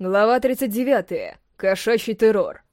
Глава 39. Кошачий террор.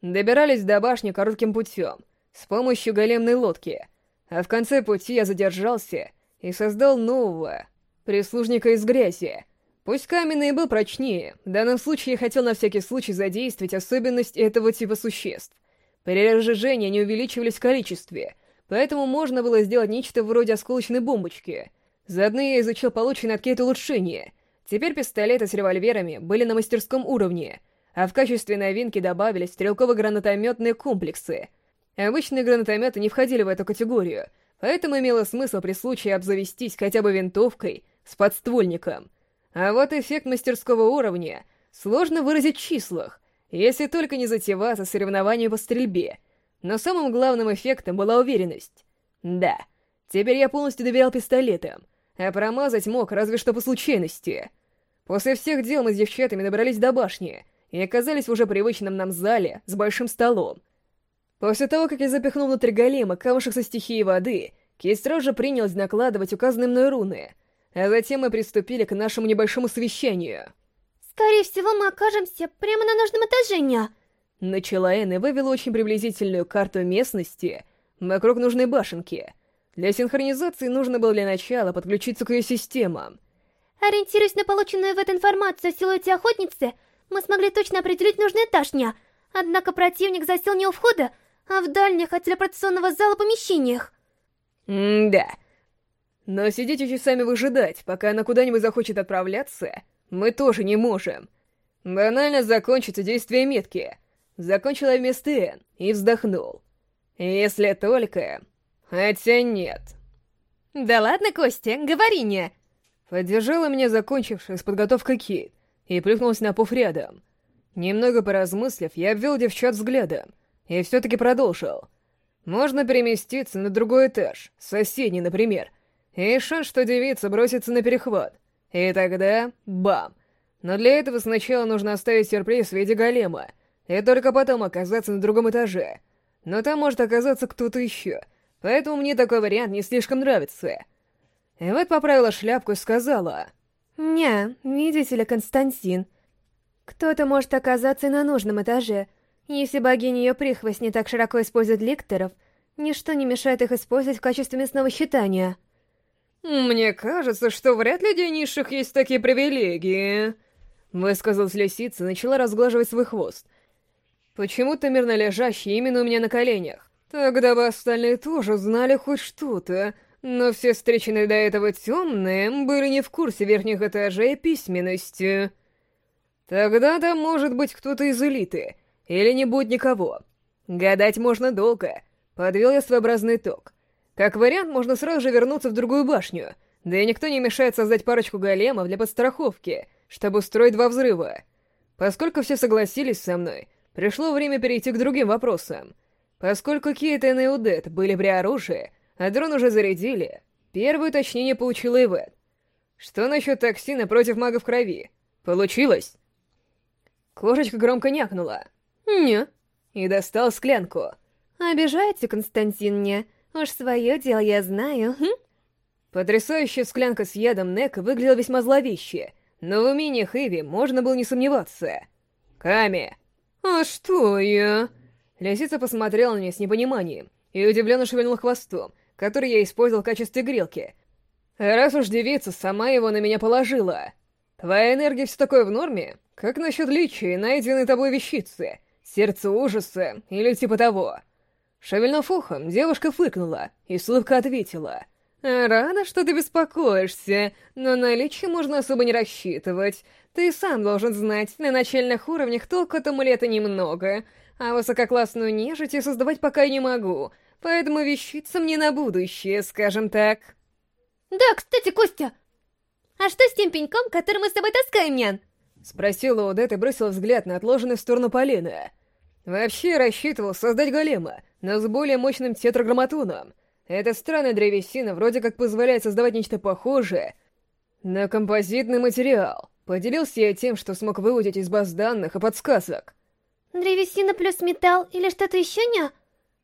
Добирались до башни коротким путем, с помощью големной лодки, а в конце пути я задержался и создал нового прислужника из грязи. Пусть каменный был прочнее, в данном случае я хотел на всякий случай задействовать особенность этого типа существ. При разжижении они увеличивались в количестве, поэтому можно было сделать нечто вроде осколочной бомбочки. Заодно я изучил полученные от Кейт улучшения — Теперь пистолеты с револьверами были на мастерском уровне, а в качестве новинки добавились стрелково-гранатометные комплексы. Обычные гранатометы не входили в эту категорию, поэтому имело смысл при случае обзавестись хотя бы винтовкой с подствольником. А вот эффект мастерского уровня сложно выразить в числах, если только не затеваться соревнованиями по стрельбе. Но самым главным эффектом была уверенность. Да, теперь я полностью доверял пистолетам, а промазать мог разве что по случайности — После всех дел мы с девчатами добрались до башни и оказались в уже привычном нам зале с большим столом. После того, как я запихнул внутрь голема камушек со стихией воды, сразу же принялась накладывать указанные мной руны, а затем мы приступили к нашему небольшому совещанию. «Скорее всего, мы окажемся прямо на нужном этаже, ня!» Начала Энн и вывела очень приблизительную карту местности вокруг нужной башенки. Для синхронизации нужно было для начала подключиться к ее системам — Ориентируясь на полученную в этой информацию о силуэте охотницы, мы смогли точно определить нужный этаж дня. Однако противник засел не у входа, а в дальних от телепортационного зала помещениях. М-да. Но сидеть и часами выжидать, пока она куда-нибудь захочет отправляться, мы тоже не можем. Банально закончится действие метки. Закончил я вместо Н и вздохнул. Если только... Хотя нет. Да ладно, Костя, говори не. Поддержала меня закончившая с подготовкой Кит и плюхнулась на пуф рядом. Немного поразмыслив, я обвел девчат взглядом и все-таки продолжил. Можно переместиться на другой этаж, соседний, например, и шанс, что девица бросится на перехват. И тогда — бам! Но для этого сначала нужно оставить сюрприз в виде голема, и только потом оказаться на другом этаже. Но там может оказаться кто-то еще, поэтому мне такой вариант не слишком нравится — Эвет поправила шляпку и сказала... «Не, видите ли, Константин, кто-то может оказаться и на нужном этаже. Если богиня ее прихвость не так широко использует ликторов, ничто не мешает их использовать в качестве местного считания». «Мне кажется, что вряд ли для низших есть такие привилегии», — высказалась лисица и начала разглаживать свой хвост. «Почему-то мирно лежащий именно у меня на коленях. Тогда бы остальные тоже знали хоть что-то». Но все встреченные до этого темные были не в курсе верхних этажей письменности. Тогда там может быть кто-то из элиты, или не будет никого. Гадать можно долго. Подвел я своеобразный итог. Как вариант, можно сразу же вернуться в другую башню, да и никто не мешает создать парочку големов для подстраховки, чтобы устроить два взрыва. Поскольку все согласились со мной, пришло время перейти к другим вопросам. Поскольку Кейтен и Удет были при оружии, а дрон уже зарядили. Первое уточнение получила Ивет. Что насчет токсина против магов крови? Получилось? Кошечка громко някнула. «Не». И достал склянку. «Обижаете, Константин, мне? Уж свое дело я знаю, хм?» Потрясающая склянка с ядом Нека выглядела весьма зловеще, но в умениях Иви можно было не сомневаться. «Ками!» «А что я?» Лисица посмотрела на меня с непониманием и удивленно шевельнула хвостом, который я использовал в качестве грелки. Раз уж девица сама его на меня положила. Твоя энергия все такое в норме? Как насчет личия найденной тобой вещицы? Сердце ужаса или типа того? Шевельнув ухом, девушка фыркнула и с ответила. «Рада, что ты беспокоишься, но на личие можно особо не рассчитывать. Ты сам должен знать, на начальных уровнях толку от амулета немного, а высококлассную нежить я создавать пока не могу, Поэтому вещица мне на будущее, скажем так. Да, кстати, Костя, а что с тем пеньком, который мы с тобой таскаем, нян? Спросила Одет и бросила взгляд на отложенный в сторону полена. Вообще рассчитывал создать голема, но с более мощным тетраграмматоном. Эта странная древесина вроде как позволяет создавать нечто похожее на композитный материал. Поделился я тем, что смог выудить из баз данных и подсказок. Древесина плюс металл или что-то еще, ня?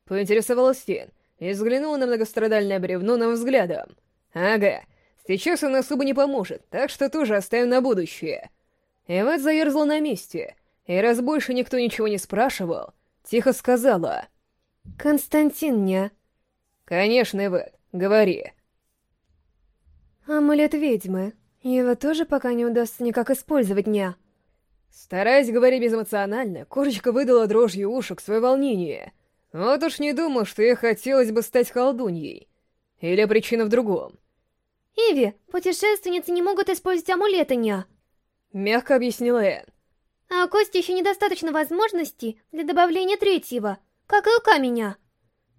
Поинтересовалась Фин и взглянула на многострадальное бревно нам взглядом. «Ага, сейчас он особо не поможет, так что тоже оставим на будущее». Эвет заерзала на месте, и раз больше никто ничего не спрашивал, тихо сказала. «Константин, ня». «Конечно, Эвет, говори». «Амулет ведьмы. Его тоже пока не удастся никак использовать, ня». Стараясь говорить безэмоционально, кошечка выдала дрожью ушек свое волнение. Вот уж не думал, что ей хотелось бы стать колдуньей. Или причина в другом. «Иви, путешественницы не могут использовать амулеты, ня!» Мягко объяснила Энн. «А у Кости еще недостаточно возможностей для добавления третьего, как и у камня!»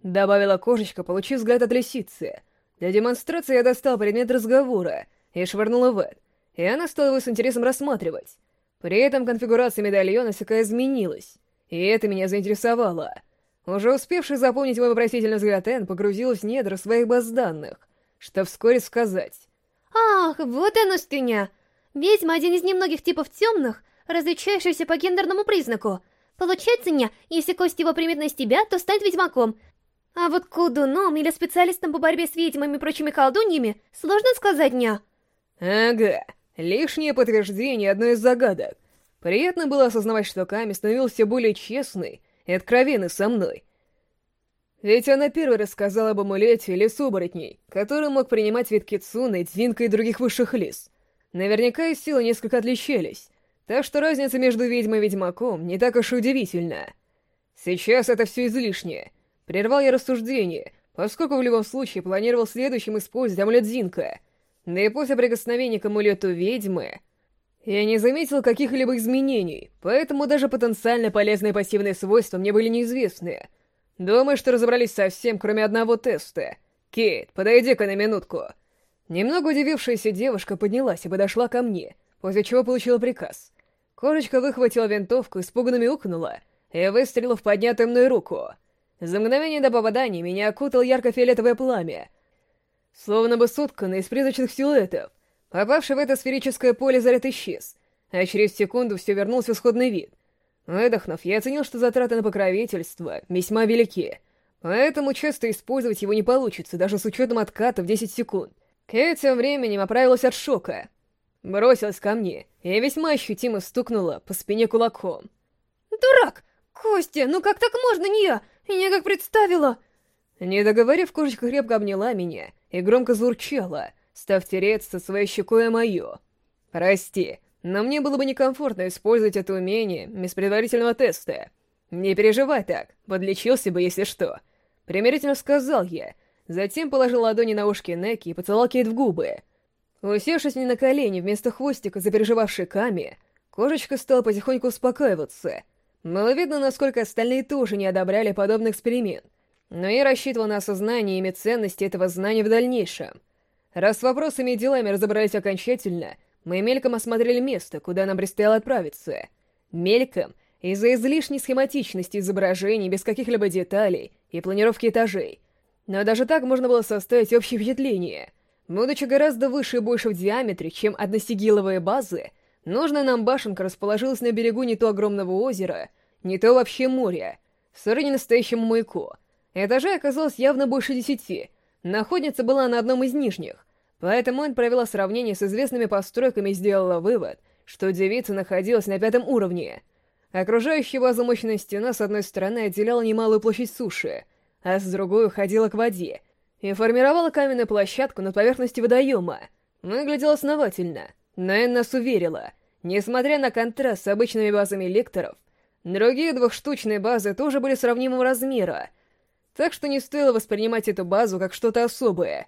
Добавила кошечка, получив взгляд от лисицы. Для демонстрации я достал предмет разговора и швырнула в Эд, и она стала его с интересом рассматривать. При этом конфигурация медальона всякая изменилась, и это меня заинтересовало. Уже успевший запомнить мой вопросительный взгляд Энн погрузилась в недра своих баз данных, что вскоре сказать. «Ах, вот оно что Ведьма — один из немногих типов темных, различающихся по гендерному признаку. Получается, не, если кость его примет на себя, то станет ведьмаком. А вот колдуном или специалистом по борьбе с ведьмами и прочими колдуньями сложно сказать, не. Ага, лишнее подтверждение одной из загадок. Приятно было осознавать, что Ками становился более честной и откровенной со мной. Ведь она первой рассказала об амулете лесу оборотней, который мог принимать вид Кицуны, Дзинка и других высших лис. Наверняка и силы несколько отличались, так что разница между ведьмой и ведьмаком не так уж и удивительна. Сейчас это все излишнее. Прервал я рассуждение, поскольку в любом случае планировал следующим использовать амулет Зинка. Да и после прикосновения к амулету ведьмы... Я не заметил каких-либо изменений, поэтому даже потенциально полезные пассивные свойства мне были неизвестны. Думаю, что разобрались со всем, кроме одного теста. Кейт, подойди-ка на минутку. Немного удивившаяся девушка поднялась и подошла ко мне, после чего получила приказ. Кошечка выхватила винтовку, испуганно мяукнула и выстрелила в поднятую мной руку. За мгновение до попадания меня окутал ярко-фиолетовое пламя, словно бы сотканное из призрачных силуэтов. Попавший в это сферическое поле заряд исчез, а через секунду все вернулось в исходный вид. Выдохнув, я оценил, что затраты на покровительство весьма велики, поэтому часто использовать его не получится, даже с учетом отката в 10 секунд. Кэт тем временем оправилась от шока. Бросилась ко мне и весьма ощутимо стукнула по спине кулаком. «Дурак! Костя, ну как так можно, не я? Меня как представила!» Не договорив, кошечка крепко обняла меня и громко заурчала, став тереться своей щекой о мою. «Прости, но мне было бы некомфортно использовать это умение без предварительного теста. Не переживай так, подлечился бы, если что». Примирительно сказал я, Затем положил ладони на ушки Неки и поцеловал Кейт в губы. Усевшись мне на колени вместо хвостика, запереживавшей Ками, кошечка стала потихоньку успокаиваться. Было видно, насколько остальные тоже не одобряли подобный эксперимент, но я рассчитывал на осознание ими ценности этого знания в дальнейшем. Раз с вопросами и делами разобрались окончательно, мы мельком осмотрели место, куда нам предстояло отправиться. Мельком, из-за излишней схематичности изображений без каких-либо деталей и планировки этажей — но даже так можно было составить общее впечатление. Будучи гораздо выше и больше в диаметре, чем односигиловые базы, нужная нам башенка расположилась на берегу не то огромного озера, не то вообще моря, сродни настоящему маяку. Этажей оказалось явно больше десяти, находница была на одном из нижних, поэтому он провела сравнение с известными постройками и сделала вывод, что девица находилась на пятом уровне. Окружающая базу мощная стена с одной стороны отделяла немалую площадь суши — а с другой уходила к воде и формировала каменную площадку на поверхности водоема. Выглядело основательно, но Энн нас уверила, несмотря на контраст с обычными базами лекторов, другие двухштучные базы тоже были сравнимого размера, так что не стоило воспринимать эту базу как что-то особое.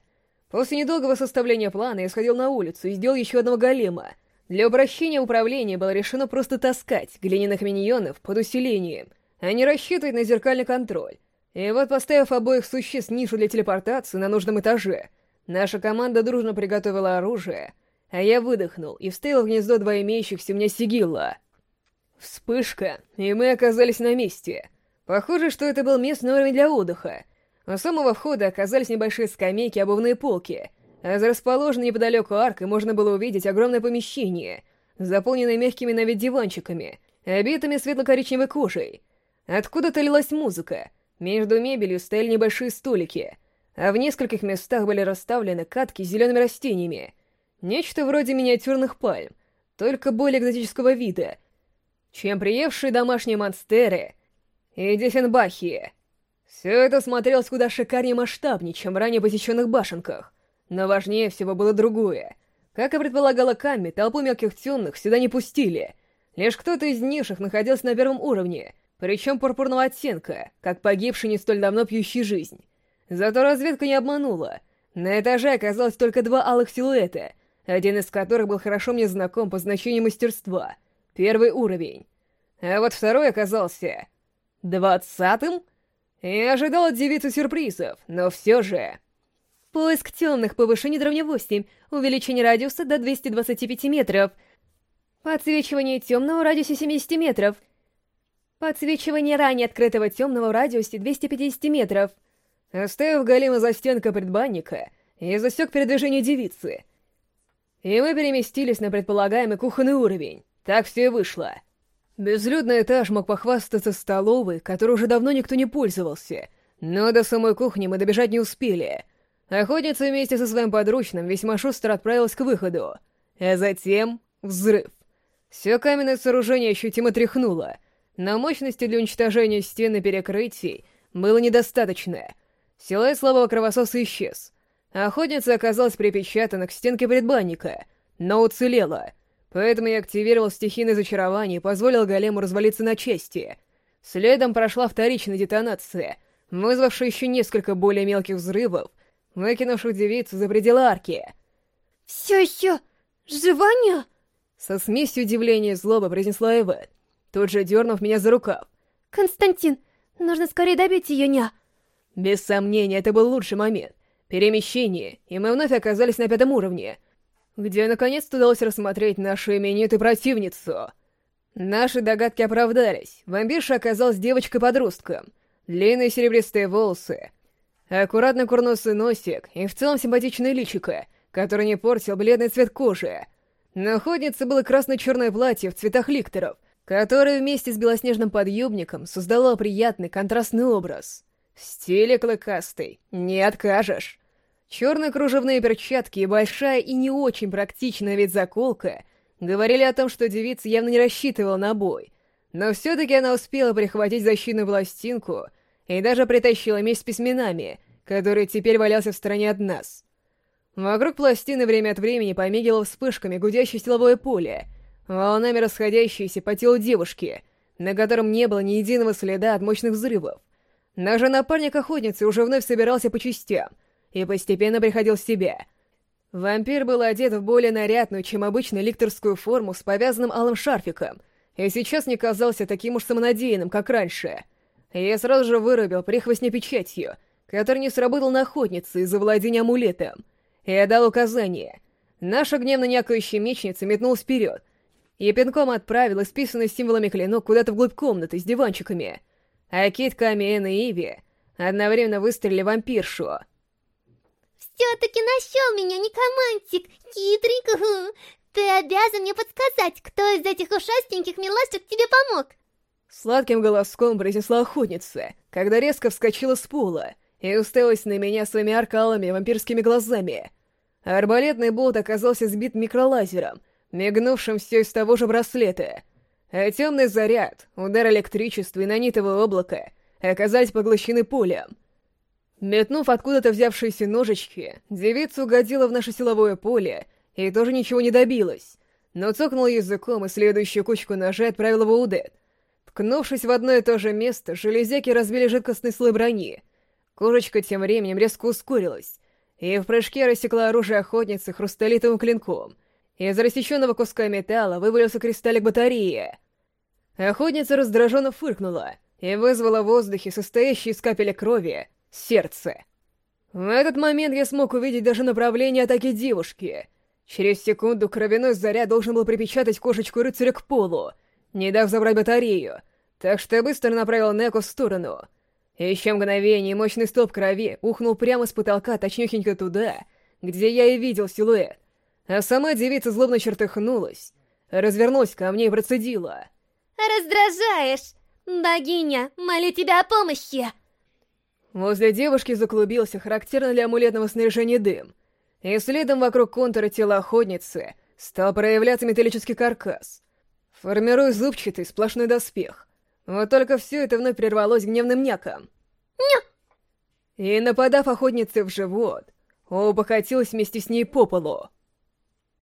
После недолгого составления плана я сходил на улицу и сделал еще одного голема. Для упрощения управления было решено просто таскать глиняных миньонов под усилением, а не рассчитывать на зеркальный контроль. И вот, поставив обоих существ нишу для телепортации на нужном этаже, наша команда дружно приготовила оружие, а я выдохнул и вставил в гнездо два имеющихся у меня сигилла. Вспышка, и мы оказались на месте. Похоже, что это был местный уровень для отдыха. У самого входа оказались небольшие скамейки и обувные полки, а за расположенной неподалеку аркой можно было увидеть огромное помещение, заполненное мягкими на вид диванчиками, обитыми светло-коричневой кожей. Откуда-то лилась музыка — между мебелью стояли небольшие столики, а в нескольких местах были расставлены катки с зелеными растениями. Нечто вроде миниатюрных пальм, только более экзотического вида, чем приевшие домашние монстеры и дефенбахи. Все это смотрелось куда шикарнее масштабнее, чем ранее посещенных башенках. Но важнее всего было другое. Как и предполагала Ками, толпу мелких темных сюда не пустили. Лишь кто-то из низших находился на первом уровне, причем пурпурного оттенка, как погибший не столь давно пьющий жизнь. Зато разведка не обманула. На этаже оказалось только два алых силуэта, один из которых был хорошо мне знаком по значению мастерства. Первый уровень. А вот второй оказался... двадцатым? Я ожидал от девицы сюрпризов, но все же... Поиск темных, повышение до 8, увеличение радиуса до 225 метров. Подсвечивание темного в радиусе 70 метров. Подсвечивание ранее открытого темного в радиусе 250 метров. Оставив голема за стенкой предбанника, я засек передвижение девицы. И мы переместились на предполагаемый кухонный уровень. Так все и вышло. Безлюдный этаж мог похвастаться столовой, которой уже давно никто не пользовался, но до самой кухни мы добежать не успели. Охотница вместе со своим подручным весьма шустро отправилась к выходу, а затем взрыв. Все каменное сооружение ощутимо тряхнуло, но мощности для уничтожения стен и перекрытий было недостаточно. Силуэт слабого кровососа исчез. Охотница оказалась припечатана к стенке предбанника, но уцелела — Поэтому я активировал стихийное зачарование и позволил голему развалиться на части. Следом прошла вторичная детонация, вызвавшая еще несколько более мелких взрывов, выкинувших девицу за пределы арки. «Все еще живание?» Со смесью удивления и злобы произнесла Эвет, тут же дернув меня за рукав. «Константин, нужно скорее добить ее, ня!» Без сомнения, это был лучший момент. Перемещение, и мы вновь оказались на пятом уровне — где наконец-то удалось рассмотреть нашу именитую противницу. Наши догадки оправдались. Вампирша оказалась девочкой-подростком. Длинные серебристые волосы, аккуратно курносый носик и в целом симпатичное личико, который не портил бледный цвет кожи. На охотнице было красно-черное платье в цветах ликторов, которое вместе с белоснежным подъюбником создало приятный контрастный образ. В стиле клыкастый, не откажешь. Черные кружевные перчатки и большая и не очень практичная ведь заколка говорили о том, что девица явно не рассчитывала на бой. Но все-таки она успела прихватить защитную пластинку и даже притащила меч с письменами, который теперь валялся в стороне от нас. Вокруг пластины время от времени помигивало вспышками гудящее силовое поле, волнами расходящееся по телу девушки, на котором не было ни единого следа от мощных взрывов. Даже напарник охотницы уже вновь собирался по частям — и постепенно приходил в себя. Вампир был одет в более нарядную, чем обычно, ликторскую форму с повязанным алым шарфиком, и сейчас не казался таким уж самонадеянным, как раньше. Я сразу же вырубил прихвостня печатью, который не сработал на охотнице из-за владения амулетом, и отдал указание. Наша гневно някающая мечница метнулась вперед, и пинком отправил исписанный символами клинок куда-то вглубь комнаты с диванчиками, а Кит, Ками, Энн и Иви одновременно выстрелили вампиршу — все-таки нашел меня некомантик, хитрик. Ты обязан мне подсказать, кто из этих ушастеньких милашек тебе помог. Сладким голоском произнесла охотница, когда резко вскочила с пола и уставилась на меня своими аркалами вампирскими глазами. Арбалетный болт оказался сбит микролазером, мигнувшим все из того же браслета. А темный заряд, удар электричества и нанитого облака оказались поглощены полем. Метнув откуда-то взявшиеся ножички, девица угодила в наше силовое поле и тоже ничего не добилась, но цокнула языком и следующую кучку ножей отправила в Аудет. Ткнувшись в одно и то же место, железяки разбили жидкостный слой брони. Кожечка тем временем резко ускорилась, и в прыжке рассекла оружие охотницы хрусталитовым клинком. Из рассеченного куска металла вывалился кристаллик батареи. Охотница раздраженно фыркнула и вызвала в воздухе, состоящий из капелек крови, сердце. В этот момент я смог увидеть даже направление атаки девушки. Через секунду кровяной заряд должен был припечатать кошечку рыцаря к полу, не дав забрать батарею, так что я быстро направил Неку в сторону. Еще мгновение мощный столб крови ухнул прямо с потолка, точнёхенько туда, где я и видел силуэт. А сама девица злобно чертыхнулась, развернулась ко мне и процедила. «Раздражаешь! Богиня, молю тебя о помощи!» Возле девушки заклубился характерно для амулетного снаряжения дым, и следом вокруг контура тела охотницы стал проявляться металлический каркас. Формируя зубчатый сплошной доспех. Вот только все это вновь прервалось гневным няком. Ня! И, нападав охотнице в живот, оба катилась вместе с ней по полу.